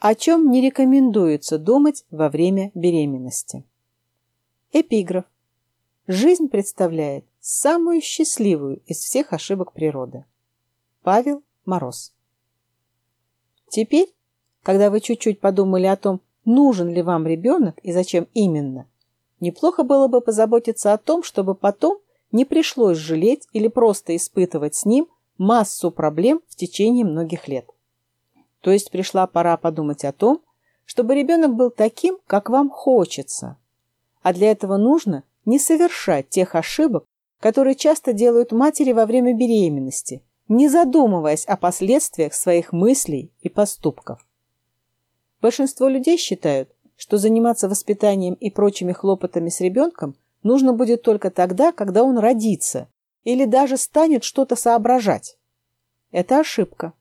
О чем не рекомендуется думать во время беременности. Эпиграф. Жизнь представляет самую счастливую из всех ошибок природы. Павел Мороз. Теперь, когда вы чуть-чуть подумали о том, нужен ли вам ребенок и зачем именно, неплохо было бы позаботиться о том, чтобы потом не пришлось жалеть или просто испытывать с ним массу проблем в течение многих лет. То есть пришла пора подумать о том, чтобы ребенок был таким, как вам хочется. А для этого нужно не совершать тех ошибок, которые часто делают матери во время беременности, не задумываясь о последствиях своих мыслей и поступков. Большинство людей считают, что заниматься воспитанием и прочими хлопотами с ребенком нужно будет только тогда, когда он родится или даже станет что-то соображать. Это ошибка.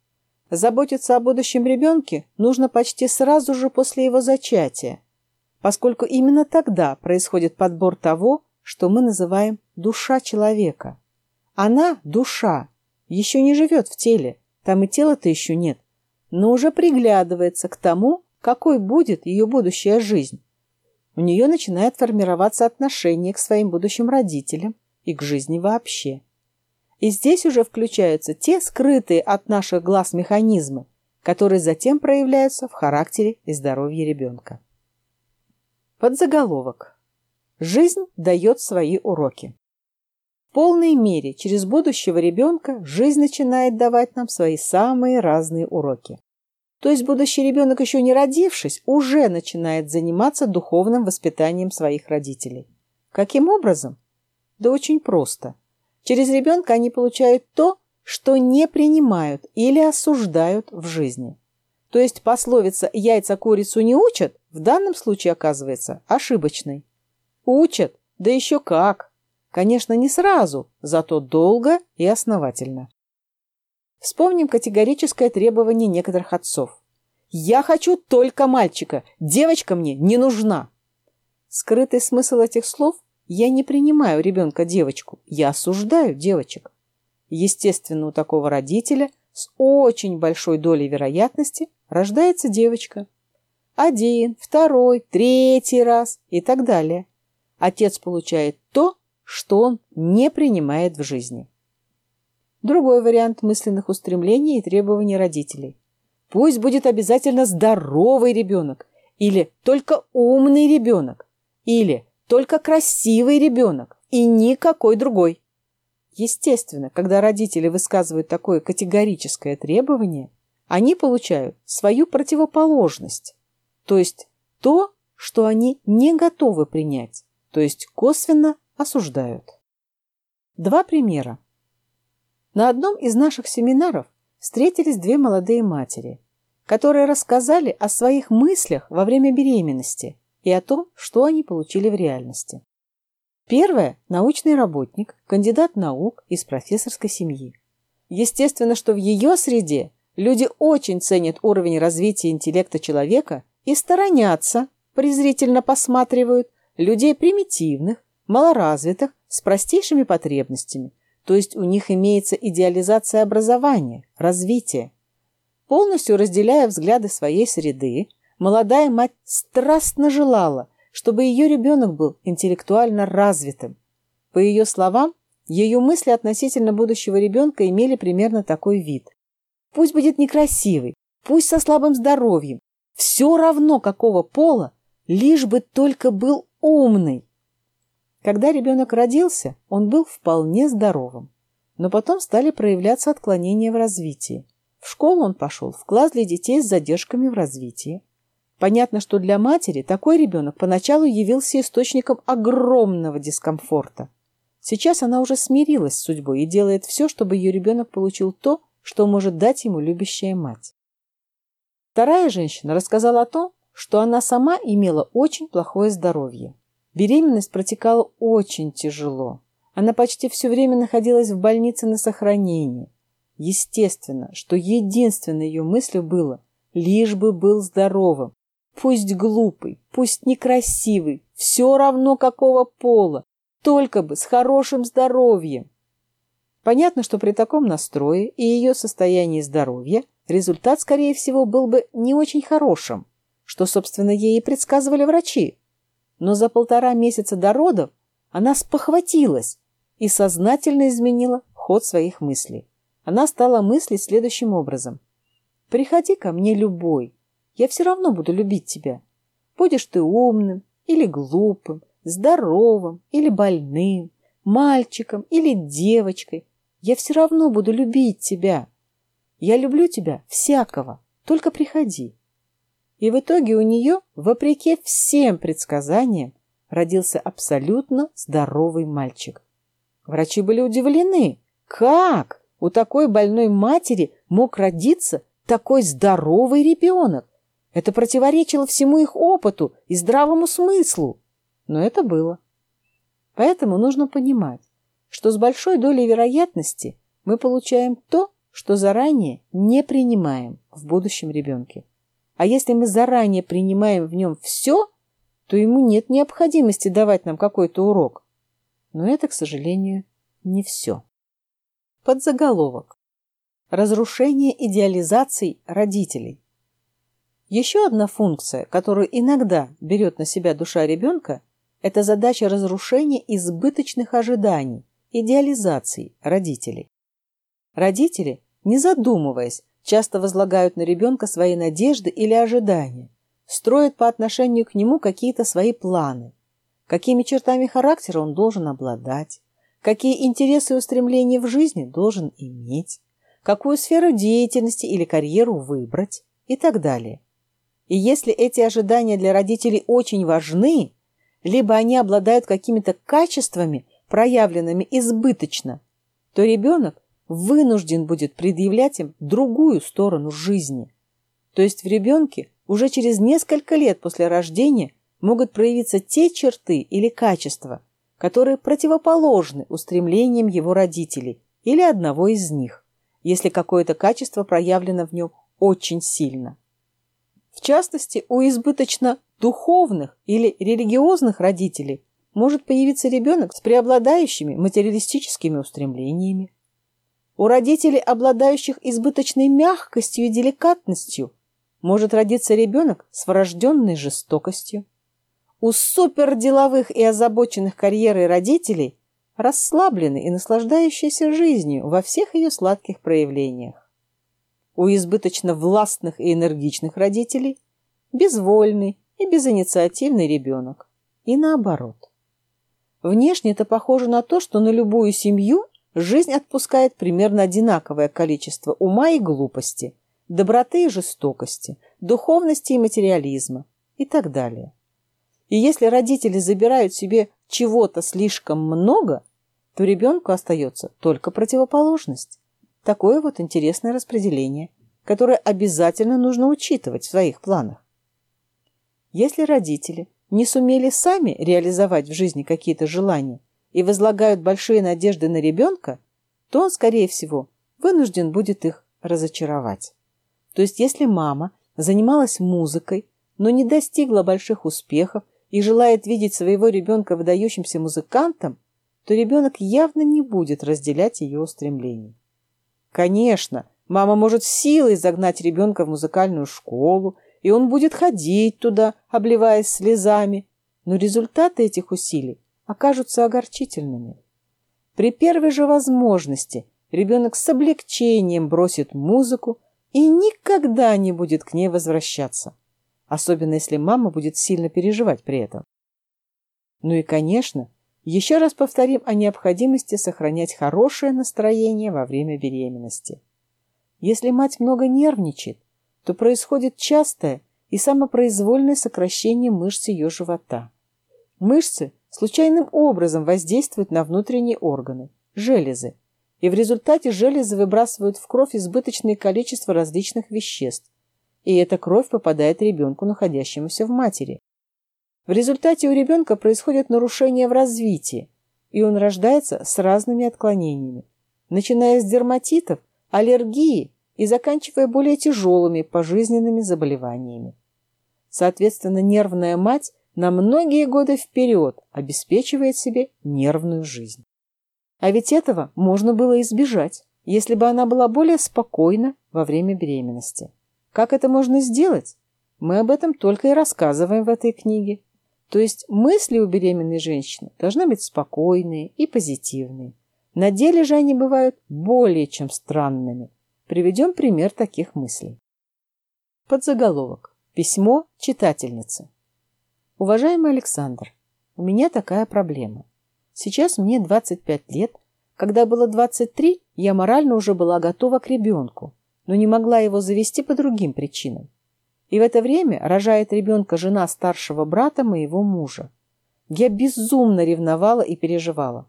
Заботиться о будущем ребенке нужно почти сразу же после его зачатия, поскольку именно тогда происходит подбор того, что мы называем душа человека. Она, душа, еще не живет в теле, там и тела-то еще нет, но уже приглядывается к тому, какой будет ее будущая жизнь. У нее начинает формироваться отношение к своим будущим родителям и к жизни вообще. И здесь уже включаются те скрытые от наших глаз механизмы, которые затем проявляются в характере и здоровье ребенка. Подзаголовок. Жизнь дает свои уроки. В полной мере через будущего ребенка жизнь начинает давать нам свои самые разные уроки. То есть будущий ребенок, еще не родившись, уже начинает заниматься духовным воспитанием своих родителей. Каким образом? Да очень просто. Через ребенка они получают то, что не принимают или осуждают в жизни. То есть пословица «яйца курицу не учат» в данном случае оказывается ошибочной. Учат, да еще как. Конечно, не сразу, зато долго и основательно. Вспомним категорическое требование некоторых отцов. «Я хочу только мальчика, девочка мне не нужна». Скрытый смысл этих слов – я не принимаю ребенка-девочку, я осуждаю девочек. Естественно, у такого родителя с очень большой долей вероятности рождается девочка. Один, второй, третий раз и так далее. Отец получает то, что он не принимает в жизни. Другой вариант мысленных устремлений и требований родителей. Пусть будет обязательно здоровый ребенок, или только умный ребенок, или только красивый ребенок и никакой другой. Естественно, когда родители высказывают такое категорическое требование, они получают свою противоположность, то есть то, что они не готовы принять, то есть косвенно осуждают. Два примера. На одном из наших семинаров встретились две молодые матери, которые рассказали о своих мыслях во время беременности и о том, что они получили в реальности. Первая – научный работник, кандидат наук из профессорской семьи. Естественно, что в ее среде люди очень ценят уровень развития интеллекта человека и сторонятся, презрительно посматривают, людей примитивных, малоразвитых, с простейшими потребностями, то есть у них имеется идеализация образования, развития. Полностью разделяя взгляды своей среды, молодая мать страстно желала, чтобы ее ребенок был интеллектуально развитым. По ее словам, ее мысли относительно будущего ребенка имели примерно такой вид. Пусть будет некрасивый, пусть со слабым здоровьем, все равно какого пола, лишь бы только был умный. Когда ребенок родился, он был вполне здоровым. Но потом стали проявляться отклонения в развитии. В школу он пошел в класс для детей с задержками в развитии. Понятно, что для матери такой ребенок поначалу явился источником огромного дискомфорта. Сейчас она уже смирилась с судьбой и делает все, чтобы ее ребенок получил то, что может дать ему любящая мать. Вторая женщина рассказала о том, что она сама имела очень плохое здоровье. Беременность протекала очень тяжело. Она почти все время находилась в больнице на сохранении. Естественно, что единственной ее мыслью было лишь бы был здоровым. Пусть глупый, пусть некрасивый, все равно какого пола, только бы с хорошим здоровьем. Понятно, что при таком настрое и ее состоянии здоровья результат, скорее всего, был бы не очень хорошим, что, собственно, ей и предсказывали врачи. Но за полтора месяца до родов она спохватилась и сознательно изменила ход своих мыслей. Она стала мыслить следующим образом. «Приходи ко мне любой, я все равно буду любить тебя. Будешь ты умным или глупым, здоровым или больным, мальчиком или девочкой, я все равно буду любить тебя. Я люблю тебя всякого, только приходи. И в итоге у нее, вопреки всем предсказаниям, родился абсолютно здоровый мальчик. Врачи были удивлены. Как у такой больной матери мог родиться такой здоровый ребенок? Это противоречило всему их опыту и здравому смыслу. Но это было. Поэтому нужно понимать, что с большой долей вероятности мы получаем то, что заранее не принимаем в будущем ребенке. А если мы заранее принимаем в нем все, то ему нет необходимости давать нам какой-то урок. Но это, к сожалению, не все. Подзаголовок. Разрушение идеализаций родителей. Еще одна функция, которую иногда берет на себя душа ребенка, это задача разрушения избыточных ожиданий, идеализаций родителей. Родители, не задумываясь, часто возлагают на ребенка свои надежды или ожидания, строят по отношению к нему какие-то свои планы, какими чертами характера он должен обладать, какие интересы и устремления в жизни должен иметь, какую сферу деятельности или карьеру выбрать и так далее. И если эти ожидания для родителей очень важны, либо они обладают какими-то качествами, проявленными избыточно, то ребенок вынужден будет предъявлять им другую сторону жизни. То есть в ребенке уже через несколько лет после рождения могут проявиться те черты или качества, которые противоположны устремлениям его родителей или одного из них, если какое-то качество проявлено в нем очень сильно. В частности, у избыточно духовных или религиозных родителей может появиться ребенок с преобладающими материалистическими устремлениями. У родителей, обладающих избыточной мягкостью и деликатностью, может родиться ребенок с врожденной жестокостью. У суперделовых и озабоченных карьерой родителей расслабленный и наслаждающийся жизнью во всех ее сладких проявлениях. У избыточно властных и энергичных родителей безвольный и безинициативный ребенок. И наоборот. Внешне это похоже на то, что на любую семью жизнь отпускает примерно одинаковое количество ума и глупости, доброты и жестокости, духовности и материализма и так далее. И если родители забирают себе чего-то слишком много, то ребенку остается только противоположность. Такое вот интересное распределение, которое обязательно нужно учитывать в своих планах. Если родители не сумели сами реализовать в жизни какие-то желания и возлагают большие надежды на ребенка, то он, скорее всего, вынужден будет их разочаровать. То есть если мама занималась музыкой, но не достигла больших успехов и желает видеть своего ребенка выдающимся музыкантом, то ребенок явно не будет разделять ее устремлений. Конечно, мама может силой загнать ребенка в музыкальную школу и он будет ходить туда, обливаясь слезами, но результаты этих усилий окажутся огорчительными. При первой же возможности ребенок с облегчением бросит музыку и никогда не будет к ней возвращаться, особенно если мама будет сильно переживать при этом. Ну и, конечно, еще раз повторим о необходимости сохранять хорошее настроение во время беременности. Если мать много нервничает, то происходит частое и самопроизвольное сокращение мышц ее живота. Мышцы случайным образом воздействуют на внутренние органы, железы, и в результате железы выбрасывают в кровь избыточное количество различных веществ, и эта кровь попадает ребенку, находящемуся в матери. В результате у ребенка происходят нарушения в развитии, и он рождается с разными отклонениями, начиная с дерматитов, аллергии и заканчивая более тяжелыми пожизненными заболеваниями. Соответственно, нервная мать на многие годы вперед обеспечивает себе нервную жизнь. А ведь этого можно было избежать, если бы она была более спокойна во время беременности. Как это можно сделать? Мы об этом только и рассказываем в этой книге. То есть мысли у беременной женщины должны быть спокойные и позитивные. На деле же они бывают более чем странными. Приведем пример таких мыслей. Подзаголовок. Письмо читательницы. Уважаемый Александр, у меня такая проблема. Сейчас мне 25 лет. Когда было 23, я морально уже была готова к ребенку, но не могла его завести по другим причинам. И в это время рожает ребенка жена старшего брата моего мужа. Я безумно ревновала и переживала.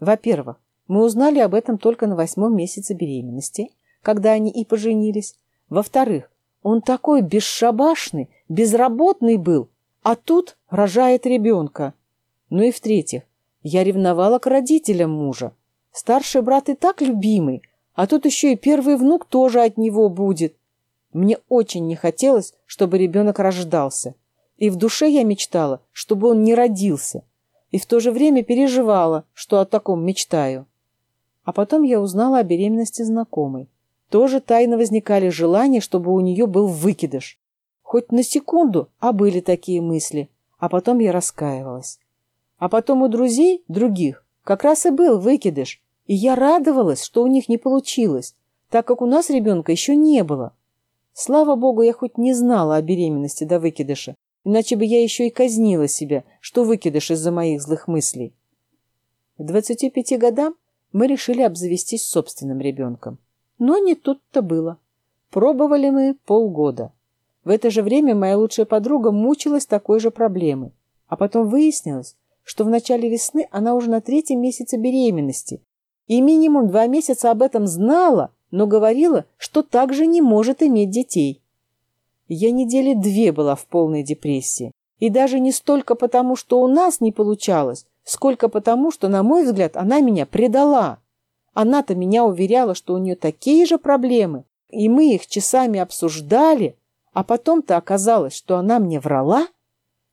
Во-первых, мы узнали об этом только на восьмом месяце беременности, когда они и поженились. Во-вторых, он такой бесшабашный, безработный был, а тут рожает ребенка. Ну и в-третьих, я ревновала к родителям мужа. Старший брат и так любимый, а тут еще и первый внук тоже от него будет. Мне очень не хотелось, чтобы ребенок рождался. И в душе я мечтала, чтобы он не родился. И в то же время переживала, что о таком мечтаю. А потом я узнала о беременности знакомой. Тоже тайно возникали желания, чтобы у нее был выкидыш. Хоть на секунду, а были такие мысли. А потом я раскаивалась. А потом у друзей, других, как раз и был выкидыш. И я радовалась, что у них не получилось, так как у нас ребенка еще не было. Слава богу, я хоть не знала о беременности до выкидыша, иначе бы я еще и казнила себя, что выкидыш из-за моих злых мыслей. К 25 годам мы решили обзавестись собственным ребенком. Но не тут-то было. Пробовали мы полгода. В это же время моя лучшая подруга мучилась такой же проблемой. А потом выяснилось, что в начале весны она уже на третьем месяце беременности и минимум два месяца об этом знала, но говорила, что также не может иметь детей. Я недели две была в полной депрессии. И даже не столько потому, что у нас не получалось, сколько потому, что, на мой взгляд, она меня предала. Она-то меня уверяла, что у нее такие же проблемы, и мы их часами обсуждали, а потом-то оказалось, что она мне врала.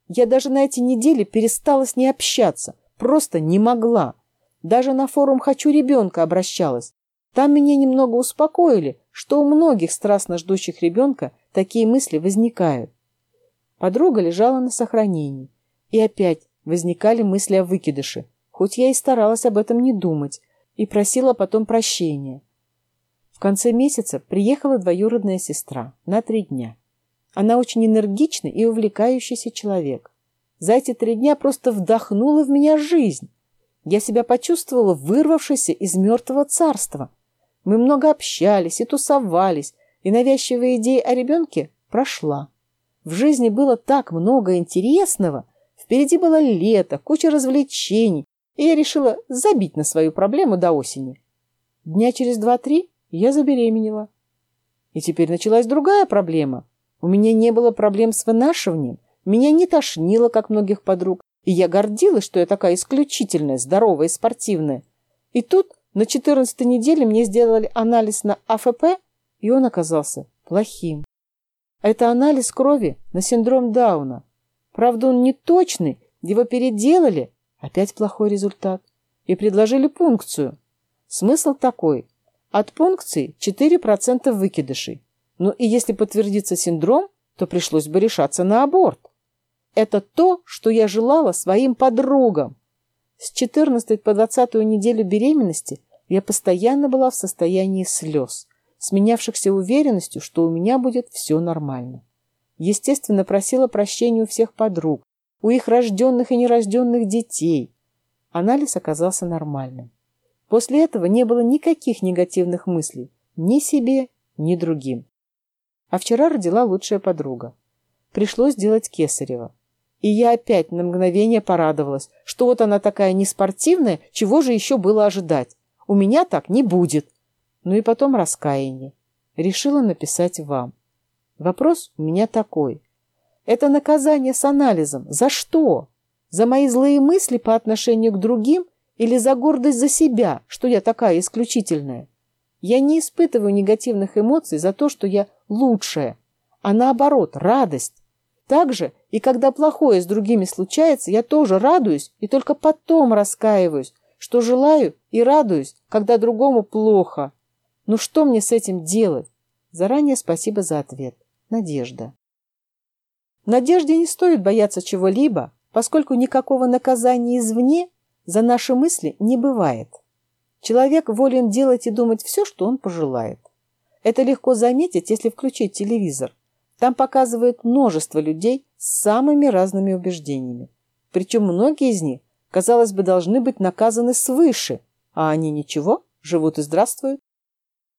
Я даже на эти недели перестала с ней общаться, просто не могла. Даже на форум «Хочу ребенка» обращалась. Там меня немного успокоили, что у многих страстно ждущих ребенка такие мысли возникают. Подруга лежала на сохранении. И опять возникали мысли о выкидыше, хоть я и старалась об этом не думать, и просила потом прощения. В конце месяца приехала двоюродная сестра на три дня. Она очень энергичный и увлекающийся человек. За эти три дня просто вдохнула в меня жизнь. Я себя почувствовала вырвавшейся из мертвого царства. Мы много общались и тусовались, и навязчивая идея о ребенке прошла. В жизни было так много интересного. Впереди было лето, куча развлечений, и я решила забить на свою проблему до осени. Дня через два-три я забеременела. И теперь началась другая проблема. У меня не было проблем с вынашиванием, меня не тошнило, как многих подруг, и я гордилась, что я такая исключительная, здоровая и спортивная. И тут на 14 неделе мне сделали анализ на АФП, и он оказался плохим. Это анализ крови на синдром Дауна. Правда, он не точный, его переделали, опять плохой результат, и предложили пункцию. Смысл такой. От пункции 4% выкидышей. Ну и если подтвердится синдром, то пришлось бы решаться на аборт. Это то, что я желала своим подругам. С 14 по 20 неделю беременности я постоянно была в состоянии слез, сменявшихся уверенностью, что у меня будет все нормально. Естественно, просила прощения у всех подруг, у их рожденных и нерожденных детей. Анализ оказался нормальным. После этого не было никаких негативных мыслей ни себе, ни другим. А вчера родила лучшая подруга. Пришлось делать кесарево. И я опять на мгновение порадовалась, что вот она такая неспортивная, чего же еще было ожидать. У меня так не будет. Ну и потом раскаяние. Решила написать вам. Вопрос у меня такой. Это наказание с анализом. За что? За мои злые мысли по отношению к другим или за гордость за себя, что я такая исключительная? Я не испытываю негативных эмоций за то, что я лучшая, а наоборот, радость. Так же и когда плохое с другими случается, я тоже радуюсь и только потом раскаиваюсь, что желаю и радуюсь, когда другому плохо. Ну что мне с этим делать? Заранее спасибо за ответ. Надежда. Надежде не стоит бояться чего-либо, поскольку никакого наказания извне за наши мысли не бывает. Человек волен делать и думать все, что он пожелает. Это легко заметить, если включить телевизор. Там показывают множество людей с самыми разными убеждениями. Причем многие из них, казалось бы, должны быть наказаны свыше, а они ничего, живут и здравствуют.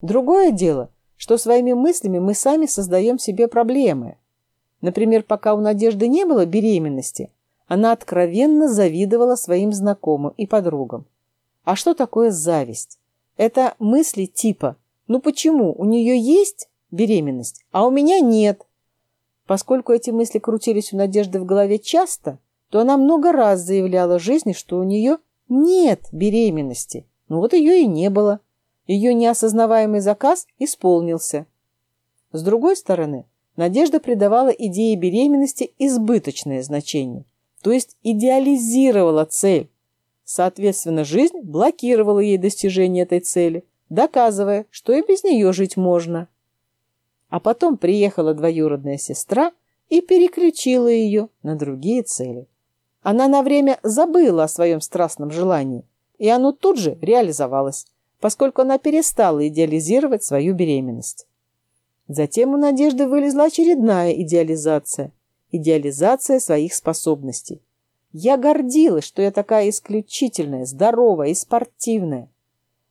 Другое дело, что своими мыслями мы сами создаем себе проблемы. Например, пока у Надежды не было беременности, она откровенно завидовала своим знакомым и подругам. А что такое зависть? Это мысли типа «Ну почему? У нее есть беременность, а у меня нет». Поскольку эти мысли крутились у Надежды в голове часто, то она много раз заявляла жизни, что у нее нет беременности. Ну вот ее и не было. Ее неосознаваемый заказ исполнился. С другой стороны, Надежда придавала идее беременности избыточное значение, то есть идеализировала цель, Соответственно, жизнь блокировала ей достижение этой цели, доказывая, что и без нее жить можно. А потом приехала двоюродная сестра и переключила ее на другие цели. Она на время забыла о своем страстном желании, и оно тут же реализовалось, поскольку она перестала идеализировать свою беременность. Затем у Надежды вылезла очередная идеализация – идеализация своих способностей. Я гордилась, что я такая исключительная, здоровая и спортивная.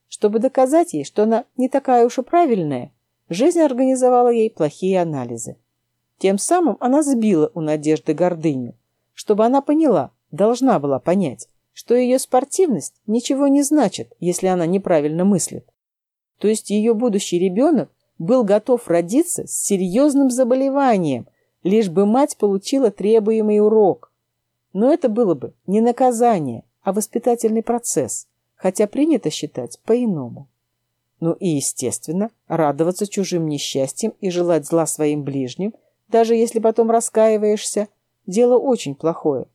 Чтобы доказать ей, что она не такая уж и правильная, жизнь организовала ей плохие анализы. Тем самым она сбила у Надежды гордыню, чтобы она поняла, должна была понять, что ее спортивность ничего не значит, если она неправильно мыслит. То есть ее будущий ребенок был готов родиться с серьезным заболеванием, лишь бы мать получила требуемый урок. Но это было бы не наказание, а воспитательный процесс, хотя принято считать по-иному. Ну и, естественно, радоваться чужим несчастьям и желать зла своим ближним, даже если потом раскаиваешься, дело очень плохое,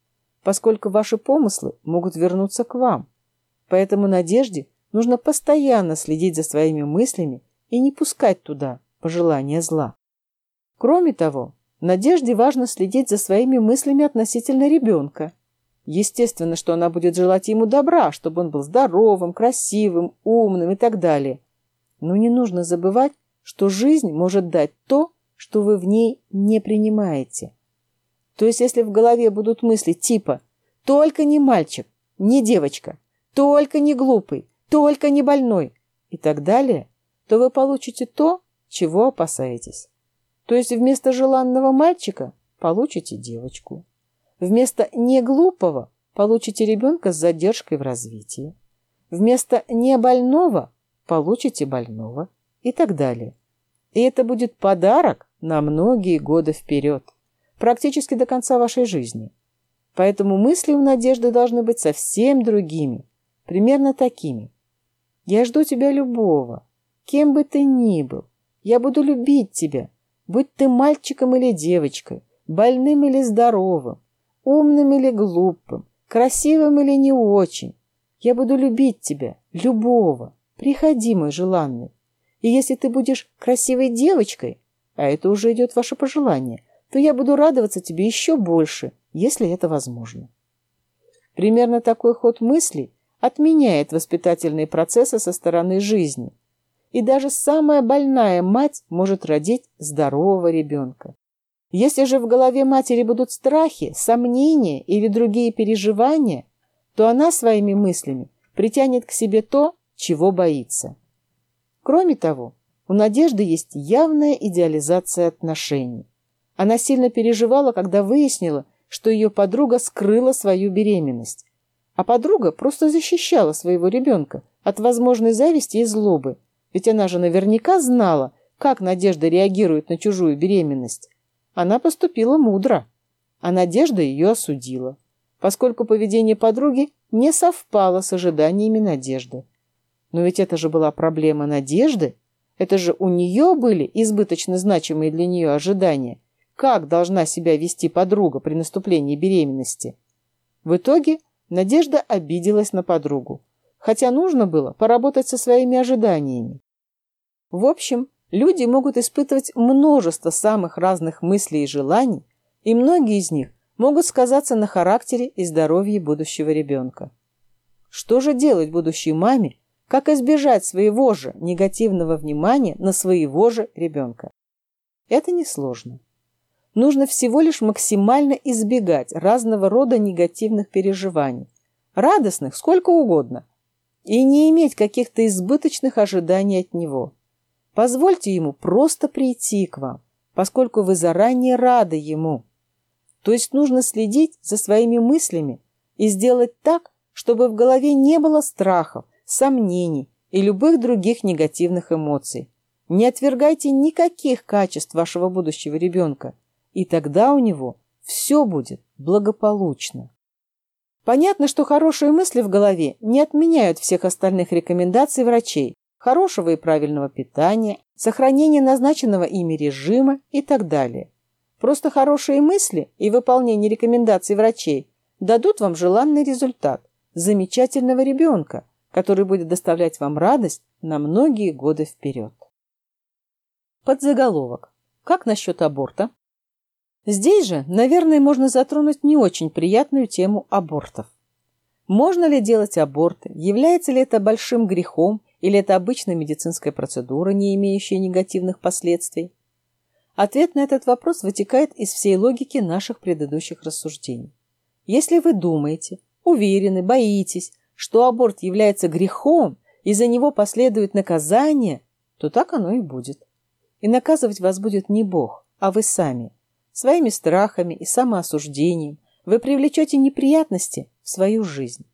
поскольку ваши помыслы могут вернуться к вам. Поэтому Надежде нужно постоянно следить за своими мыслями и не пускать туда пожелания зла. Кроме того, Надежде важно следить за своими мыслями относительно ребенка. Естественно, что она будет желать ему добра, чтобы он был здоровым, красивым, умным и так далее. Но не нужно забывать, что жизнь может дать то, что вы в ней не принимаете. То есть, если в голове будут мысли типа «только не мальчик, не девочка, только не глупый, только не больной» и так далее, то вы получите то, чего опасаетесь. То есть вместо желанного мальчика получите девочку. Вместо неглупого получите ребенка с задержкой в развитии. Вместо небольного получите больного и так далее. И это будет подарок на многие годы вперед, практически до конца вашей жизни. Поэтому мысли у Надежды должны быть совсем другими, примерно такими. «Я жду тебя любого, кем бы ты ни был. Я буду любить тебя, Будь ты мальчиком или девочкой, больным или здоровым, умным или глупым, красивым или не очень, я буду любить тебя, любого. Приходи, мой желанный. И если ты будешь красивой девочкой, а это уже идет ваше пожелание, то я буду радоваться тебе еще больше, если это возможно. Примерно такой ход мыслей отменяет воспитательные процессы со стороны жизни – и даже самая больная мать может родить здорового ребенка. Если же в голове матери будут страхи, сомнения или другие переживания, то она своими мыслями притянет к себе то, чего боится. Кроме того, у Надежды есть явная идеализация отношений. Она сильно переживала, когда выяснила, что ее подруга скрыла свою беременность. А подруга просто защищала своего ребенка от возможной зависти и злобы, ведь она же наверняка знала, как Надежда реагирует на чужую беременность. Она поступила мудро, а Надежда ее осудила, поскольку поведение подруги не совпало с ожиданиями Надежды. Но ведь это же была проблема Надежды. Это же у нее были избыточно значимые для нее ожидания. Как должна себя вести подруга при наступлении беременности? В итоге Надежда обиделась на подругу хотя нужно было поработать со своими ожиданиями. В общем, люди могут испытывать множество самых разных мыслей и желаний, и многие из них могут сказаться на характере и здоровье будущего ребенка. Что же делать будущей маме, как избежать своего же негативного внимания на своего же ребенка? Это несложно. Нужно всего лишь максимально избегать разного рода негативных переживаний, радостных сколько угодно, и не иметь каких-то избыточных ожиданий от него. Позвольте ему просто прийти к вам, поскольку вы заранее рады ему. То есть нужно следить за своими мыслями и сделать так, чтобы в голове не было страхов, сомнений и любых других негативных эмоций. Не отвергайте никаких качеств вашего будущего ребенка, и тогда у него все будет благополучно. Понятно, что хорошие мысли в голове не отменяют всех остальных рекомендаций врачей, хорошего и правильного питания, сохранения назначенного ими режима и так далее. Просто хорошие мысли и выполнение рекомендаций врачей дадут вам желанный результат – замечательного ребенка, который будет доставлять вам радость на многие годы вперед. Подзаголовок. Как насчет аборта? Здесь же, наверное, можно затронуть не очень приятную тему абортов. Можно ли делать аборты? Является ли это большим грехом или это обычная медицинская процедура, не имеющая негативных последствий? Ответ на этот вопрос вытекает из всей логики наших предыдущих рассуждений. Если вы думаете, уверены, боитесь, что аборт является грехом и за него последует наказание, то так оно и будет. И наказывать вас будет не Бог, а вы сами. Своими страхами и самоосуждением вы привлечете неприятности в свою жизнь.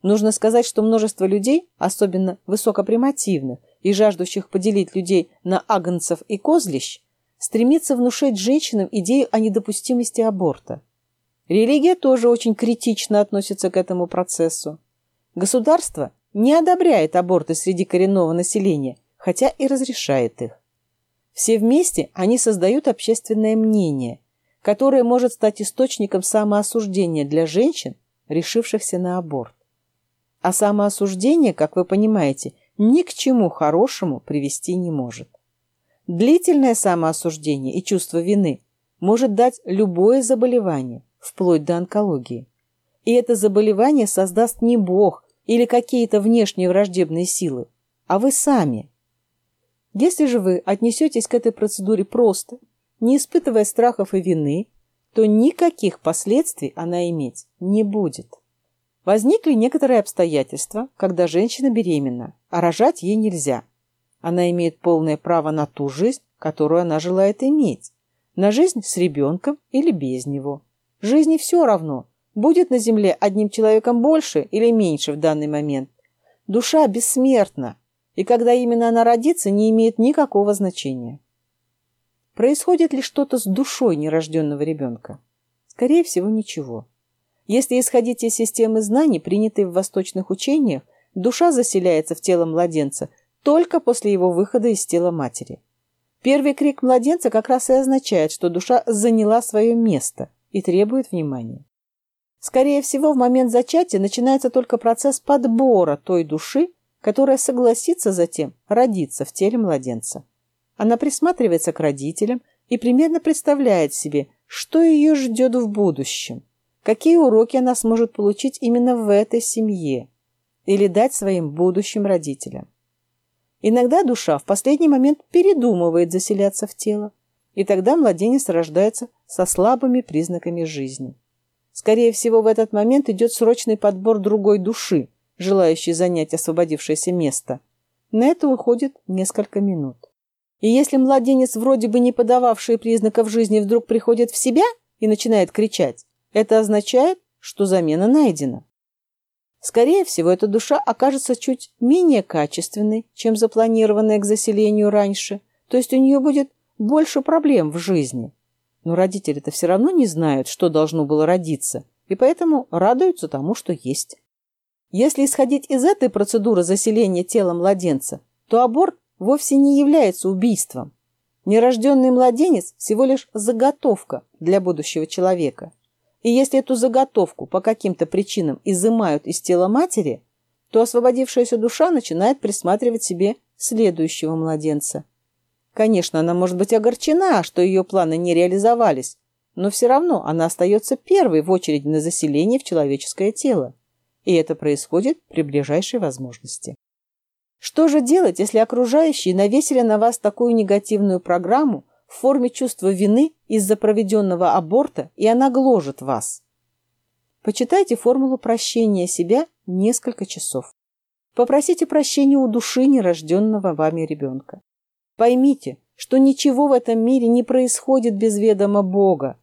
Нужно сказать, что множество людей, особенно высокопримативных и жаждущих поделить людей на агнцев и козлищ, стремится внушать женщинам идею о недопустимости аборта. Религия тоже очень критично относится к этому процессу. Государство не одобряет аборты среди коренного населения, хотя и разрешает их. Все вместе они создают общественное мнение, которое может стать источником самоосуждения для женщин, решившихся на аборт. А самоосуждение, как вы понимаете, ни к чему хорошему привести не может. Длительное самоосуждение и чувство вины может дать любое заболевание, вплоть до онкологии. И это заболевание создаст не Бог, или какие-то внешние враждебные силы, а вы сами. Если же вы отнесетесь к этой процедуре просто, не испытывая страхов и вины, то никаких последствий она иметь не будет. Возникли некоторые обстоятельства, когда женщина беременна, а рожать ей нельзя. Она имеет полное право на ту жизнь, которую она желает иметь, на жизнь с ребенком или без него. Жизни все равно, Будет на земле одним человеком больше или меньше в данный момент. Душа бессмертна, и когда именно она родится, не имеет никакого значения. Происходит ли что-то с душой нерожденного ребенка? Скорее всего, ничего. Если исходить из системы знаний, принятой в восточных учениях, душа заселяется в тело младенца только после его выхода из тела матери. Первый крик младенца как раз и означает, что душа заняла свое место и требует внимания. Скорее всего, в момент зачатия начинается только процесс подбора той души, которая согласится затем родиться в теле младенца. Она присматривается к родителям и примерно представляет себе, что ее ждет в будущем, какие уроки она сможет получить именно в этой семье или дать своим будущим родителям. Иногда душа в последний момент передумывает заселяться в тело, и тогда младенец рождается со слабыми признаками жизни. Скорее всего, в этот момент идет срочный подбор другой души, желающей занять освободившееся место. На это уходит несколько минут. И если младенец, вроде бы не подававший признаков жизни, вдруг приходит в себя и начинает кричать, это означает, что замена найдена. Скорее всего, эта душа окажется чуть менее качественной, чем запланированная к заселению раньше, то есть у нее будет больше проблем в жизни. Но родители-то все равно не знают, что должно было родиться, и поэтому радуются тому, что есть. Если исходить из этой процедуры заселения тела младенца, то аборт вовсе не является убийством. Нерожденный младенец всего лишь заготовка для будущего человека. И если эту заготовку по каким-то причинам изымают из тела матери, то освободившаяся душа начинает присматривать себе следующего младенца. Конечно, она может быть огорчена, что ее планы не реализовались, но все равно она остается первой в очереди на заселение в человеческое тело. И это происходит при ближайшей возможности. Что же делать, если окружающие навесили на вас такую негативную программу в форме чувства вины из-за проведенного аборта, и она гложет вас? Почитайте формулу прощения себя несколько часов. Попросите прощения у души нерожденного вами ребенка. Поймите, что ничего в этом мире не происходит без ведома Бога.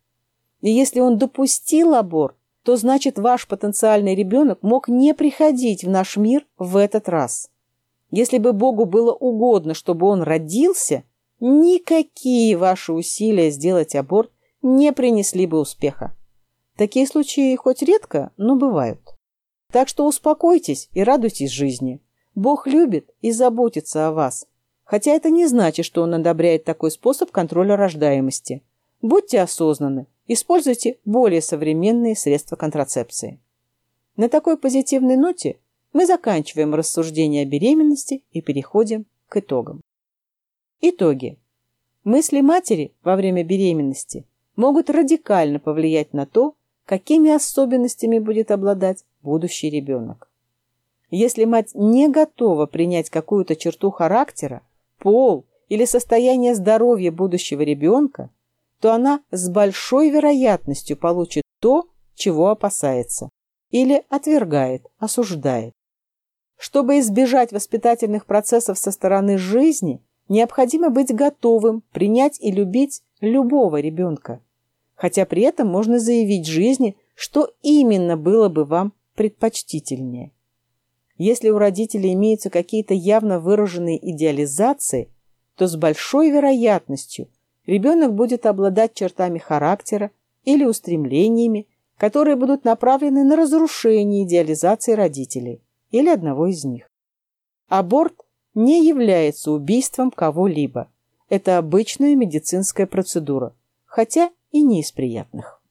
И если он допустил аборт, то значит ваш потенциальный ребенок мог не приходить в наш мир в этот раз. Если бы Богу было угодно, чтобы он родился, никакие ваши усилия сделать аборт не принесли бы успеха. Такие случаи хоть редко, но бывают. Так что успокойтесь и радуйтесь жизни. Бог любит и заботится о вас. Хотя это не значит, что Он одобряет такой способ контроля рождаемости. Будьте осознанны, используйте более современные средства контрацепции. На такой позитивной ноте мы заканчиваем рассуждение о беременности и переходим к итогам. Итоги. Мысли матери во время беременности могут радикально повлиять на то, какими особенностями будет обладать будущий ребенок. Если мать не готова принять какую-то черту характера, пол или состояние здоровья будущего ребенка, то она с большой вероятностью получит то, чего опасается, или отвергает, осуждает. Чтобы избежать воспитательных процессов со стороны жизни, необходимо быть готовым принять и любить любого ребенка. Хотя при этом можно заявить жизни, что именно было бы вам предпочтительнее. Если у родителей имеются какие-то явно выраженные идеализации, то с большой вероятностью ребенок будет обладать чертами характера или устремлениями, которые будут направлены на разрушение идеализации родителей или одного из них. Аборт не является убийством кого-либо. Это обычная медицинская процедура, хотя и не из приятных.